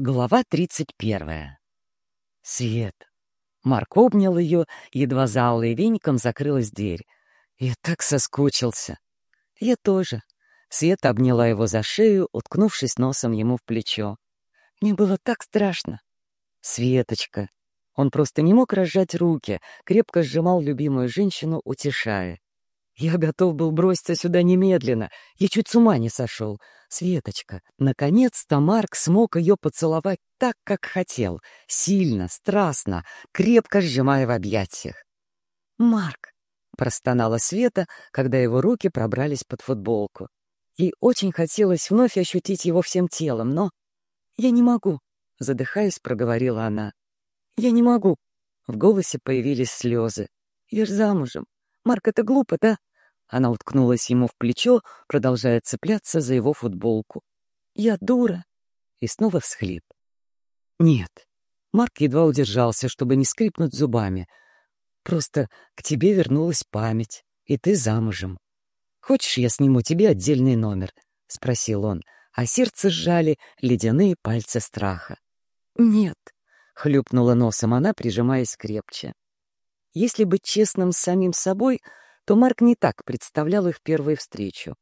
Глава тридцать первая. Свет. Марк обнял ее, едва за алой веником закрылась дверь. Я так соскучился. Я тоже. Света обняла его за шею, уткнувшись носом ему в плечо. Мне было так страшно. Светочка. Он просто не мог разжать руки, крепко сжимал любимую женщину, утешая. Я готов был броситься сюда немедленно. Я чуть с ума не сошел. Светочка, наконец-то Марк смог ее поцеловать так, как хотел. Сильно, страстно, крепко сжимая в объятиях. «Марк!» — простонала Света, когда его руки пробрались под футболку. Ей очень хотелось вновь ощутить его всем телом, но... «Я не могу», — задыхаясь, проговорила она. «Я не могу». В голосе появились слезы. «Я ж замужем. Марк, это глупо, да? Она уткнулась ему в плечо, продолжая цепляться за его футболку. «Я дура!» И снова всхлип. «Нет». Марк едва удержался, чтобы не скрипнуть зубами. «Просто к тебе вернулась память, и ты замужем. Хочешь, я сниму тебе отдельный номер?» — спросил он, а сердце сжали ледяные пальцы страха. «Нет», — хлюпнула носом она, прижимаясь крепче. Если быть честным с самим собой, то Марк не так представлял их первую встречу.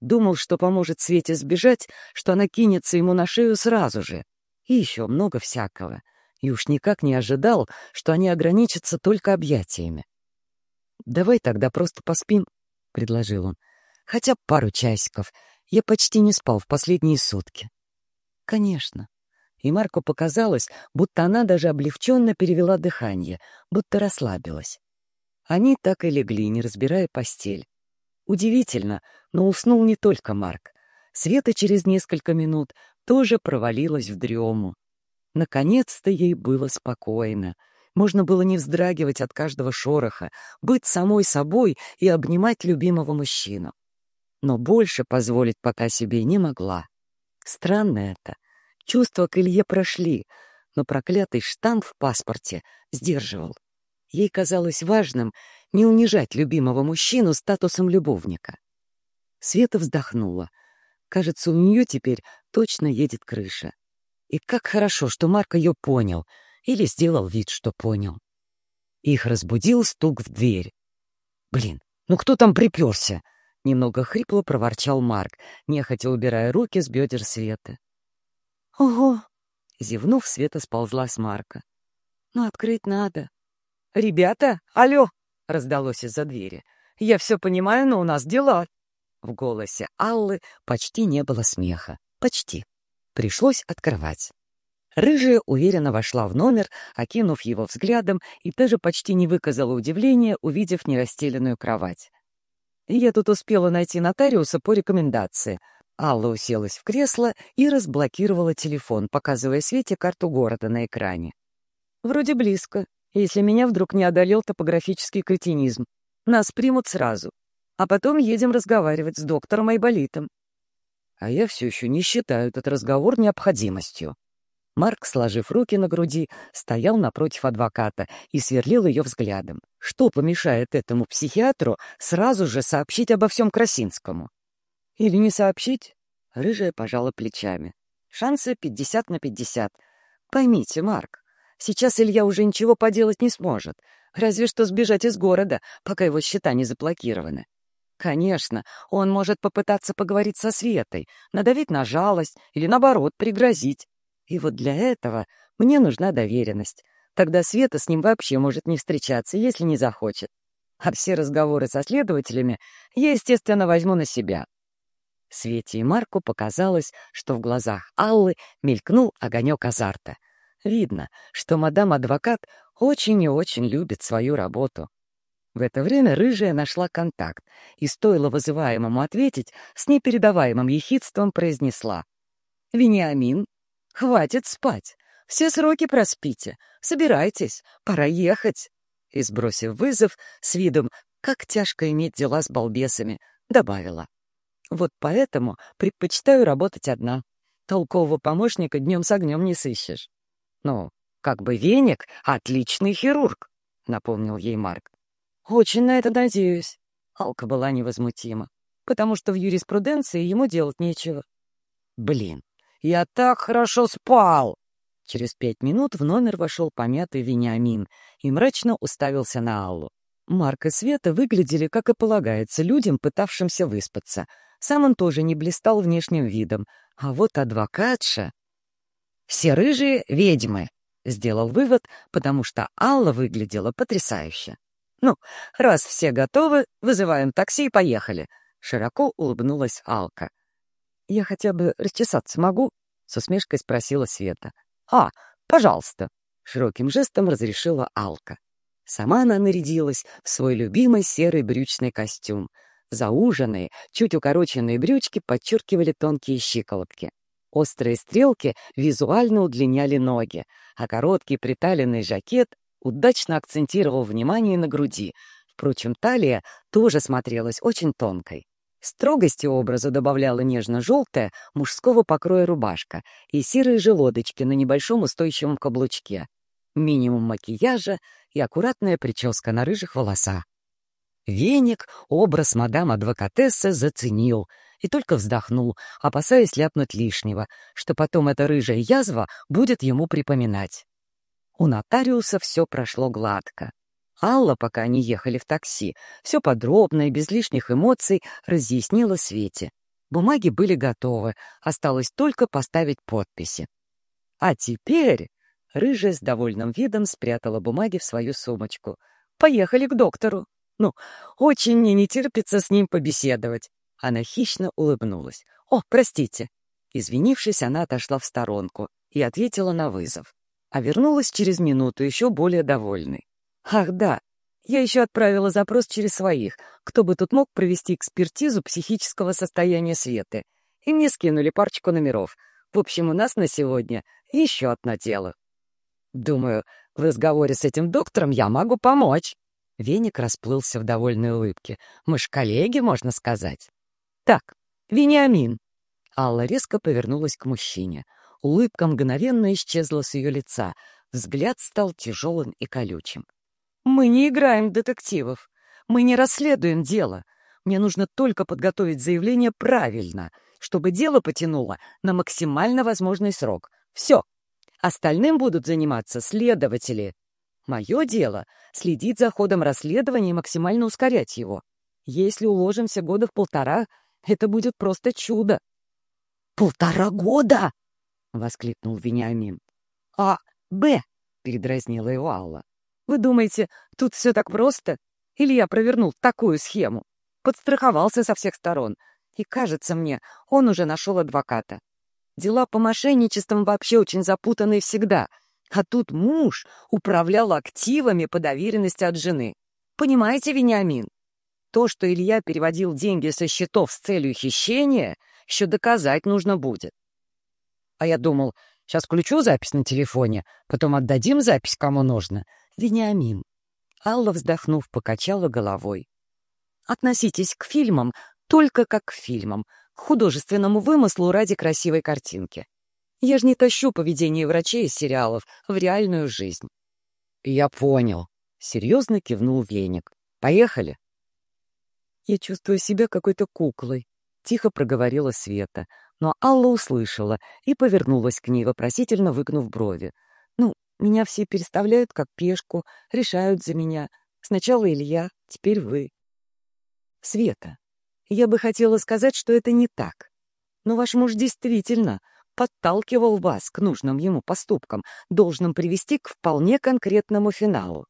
Думал, что поможет Свете сбежать, что она кинется ему на шею сразу же. И еще много всякого. И уж никак не ожидал, что они ограничатся только объятиями. «Давай тогда просто поспим», — предложил он. «Хотя пару часиков. Я почти не спал в последние сутки». «Конечно». И Марку показалось, будто она даже облегченно перевела дыхание, будто расслабилась. Они так и легли, не разбирая постель. Удивительно, но уснул не только Марк. Света через несколько минут тоже провалилась в дрему. Наконец-то ей было спокойно. Можно было не вздрагивать от каждого шороха, быть самой собой и обнимать любимого мужчину. Но больше позволить пока себе не могла. Странно это. Чувства к Илье прошли, но проклятый штамп в паспорте сдерживал. Ей казалось важным не унижать любимого мужчину статусом любовника. Света вздохнула. Кажется, у нее теперь точно едет крыша. И как хорошо, что Марк ее понял или сделал вид, что понял. Их разбудил стук в дверь. «Блин, ну кто там приперся?» Немного хрипло проворчал Марк, нехотя убирая руки с бедер Светы. «Ого!» Зевнув, Света сползла с Марка. «Ну, открыть надо». «Ребята, алло!» — раздалось из-за двери. «Я все понимаю, но у нас дела». В голосе Аллы почти не было смеха. Почти. Пришлось открывать. Рыжая уверенно вошла в номер, окинув его взглядом, и даже почти не выказала удивления, увидев нерастеленную кровать. Я тут успела найти нотариуса по рекомендации. Алла уселась в кресло и разблокировала телефон, показывая Свете карту города на экране. «Вроде близко если меня вдруг не одолел топографический кретинизм. Нас примут сразу. А потом едем разговаривать с доктором Айболитом. А я все еще не считаю этот разговор необходимостью. Марк, сложив руки на груди, стоял напротив адвоката и сверлил ее взглядом. Что помешает этому психиатру сразу же сообщить обо всем Красинскому? Или не сообщить? Рыжая пожала плечами. Шансы пятьдесят на пятьдесят. Поймите, Марк, Сейчас Илья уже ничего поделать не сможет, разве что сбежать из города, пока его счета не заблокированы. Конечно, он может попытаться поговорить со Светой, надавить на жалость или, наоборот, пригрозить. И вот для этого мне нужна доверенность. Тогда Света с ним вообще может не встречаться, если не захочет. А все разговоры со следователями я, естественно, возьму на себя. Свете и Марку показалось, что в глазах Аллы мелькнул огонек азарта. Видно, что мадам-адвокат очень и очень любит свою работу. В это время рыжая нашла контакт и, стоило вызываемому ответить, с непередаваемым ехидством произнесла. «Вениамин, хватит спать. Все сроки проспите. Собирайтесь, пора ехать». И, сбросив вызов, с видом «как тяжко иметь дела с балбесами», добавила. «Вот поэтому предпочитаю работать одна. Толкового помощника днем с огнем не сыщешь». «Ну, как бы веник — отличный хирург», — напомнил ей Марк. «Очень на это надеюсь». Алка была невозмутима, потому что в юриспруденции ему делать нечего. «Блин, Я так хорошо спал!» Через пять минут в номер вошел помятый Вениамин и мрачно уставился на Аллу. Марк и Света выглядели, как и полагается, людям, пытавшимся выспаться. Сам он тоже не блистал внешним видом. А вот адвокатша... «Все рыжие — ведьмы», — сделал вывод, потому что Алла выглядела потрясающе. «Ну, раз все готовы, вызываем такси и поехали», — широко улыбнулась Алка. «Я хотя бы расчесаться могу?» — с усмешкой спросила Света. «А, пожалуйста», — широким жестом разрешила Алка. Сама она нарядилась в свой любимый серый брючный костюм. Зауженные, чуть укороченные брючки подчеркивали тонкие щиколотки. Острые стрелки визуально удлиняли ноги, а короткий приталенный жакет удачно акцентировал внимание на груди. Впрочем, талия тоже смотрелась очень тонкой. Строгости образа добавляла нежно-желтая мужского покроя рубашка и серые желудочки на небольшом устойчивом каблучке. Минимум макияжа и аккуратная прическа на рыжих волосах. Веник образ мадам-адвокатессы заценил и только вздохнул, опасаясь ляпнуть лишнего, что потом эта рыжая язва будет ему припоминать. У нотариуса все прошло гладко. Алла, пока они ехали в такси, все подробно и без лишних эмоций разъяснила Свете. Бумаги были готовы, осталось только поставить подписи. А теперь рыжая с довольным видом спрятала бумаги в свою сумочку. «Поехали к доктору. Ну, очень мне не терпится с ним побеседовать». Она хищно улыбнулась. «О, простите». Извинившись, она отошла в сторонку и ответила на вызов. А вернулась через минуту еще более довольной. Ах, да, я еще отправила запрос через своих, кто бы тут мог провести экспертизу психического состояния Светы. И мне скинули парочку номеров. В общем, у нас на сегодня еще одно дело. Думаю, в разговоре с этим доктором я могу помочь. Веник расплылся в довольной улыбке. Мы ж коллеги, можно сказать. Так, Вениамин. Алла резко повернулась к мужчине. Улыбка мгновенно исчезла с ее лица. Взгляд стал тяжелым и колючим. Мы не играем детективов. Мы не расследуем дело. Мне нужно только подготовить заявление правильно, чтобы дело потянуло на максимально возможный срок. Все. Остальным будут заниматься следователи. Мое дело — следить за ходом расследования и максимально ускорять его. Если уложимся года в полтора, это будет просто чудо. «Полтора года!» — воскликнул Вениамин. «А, Б!» — передразнила его Алла. Вы думаете, тут все так просто? Или я провернул такую схему? Подстраховался со всех сторон. И, кажется мне, он уже нашел адвоката. Дела по мошенничествам вообще очень запутанные всегда. А тут муж управлял активами по доверенности от жены. Понимаете, Вениамин? То, что Илья переводил деньги со счетов с целью хищения, еще доказать нужно будет. А я думал, сейчас включу запись на телефоне, потом отдадим запись кому нужно. Вениамин. Алла, вздохнув, покачала головой. Относитесь к фильмам только как к фильмам, к художественному вымыслу ради красивой картинки. Я же не тащу поведение врачей из сериалов в реальную жизнь. Я понял. Серьезно кивнул Веник. Поехали. Я чувствую себя какой-то куклой. Тихо проговорила Света, но Алла услышала и повернулась к ней, вопросительно выгнув брови. Меня все переставляют как пешку, решают за меня. Сначала Илья, теперь вы. Света, я бы хотела сказать, что это не так. Но ваш муж действительно подталкивал вас к нужным ему поступкам, должным привести к вполне конкретному финалу.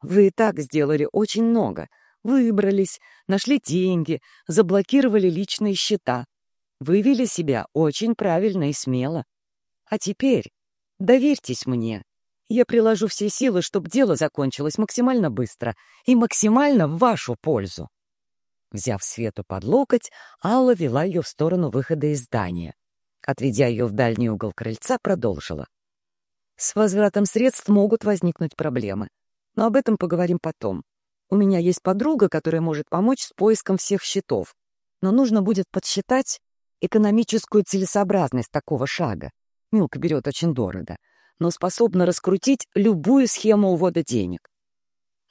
Вы и так сделали очень много. Выбрались, нашли деньги, заблокировали личные счета. Вывели себя очень правильно и смело. А теперь доверьтесь мне. Я приложу все силы, чтобы дело закончилось максимально быстро и максимально в вашу пользу. Взяв Свету под локоть, Алла вела ее в сторону выхода из здания. Отведя ее в дальний угол крыльца, продолжила. С возвратом средств могут возникнуть проблемы. Но об этом поговорим потом. У меня есть подруга, которая может помочь с поиском всех счетов. Но нужно будет подсчитать экономическую целесообразность такого шага. Милка берет очень дорого но способна раскрутить любую схему увода денег.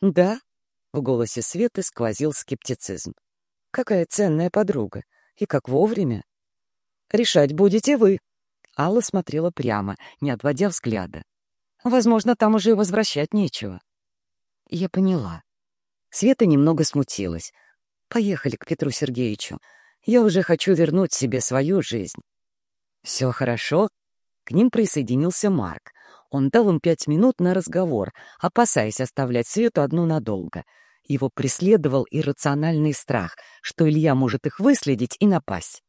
«Да?» — в голосе Светы сквозил скептицизм. «Какая ценная подруга! И как вовремя!» «Решать будете вы!» Алла смотрела прямо, не отводя взгляда. Возможно, там уже и возвращать нечего. Я поняла. Света немного смутилась. Поехали к Петру Сергеевичу. Я уже хочу вернуть себе свою жизнь. Все хорошо. К ним присоединился Марк. Он дал им пять минут на разговор, опасаясь оставлять Свету одну надолго. Его преследовал иррациональный страх, что Илья может их выследить и напасть.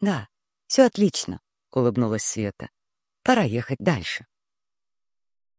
«Да, все отлично», — улыбнулась Света. «Пора ехать дальше».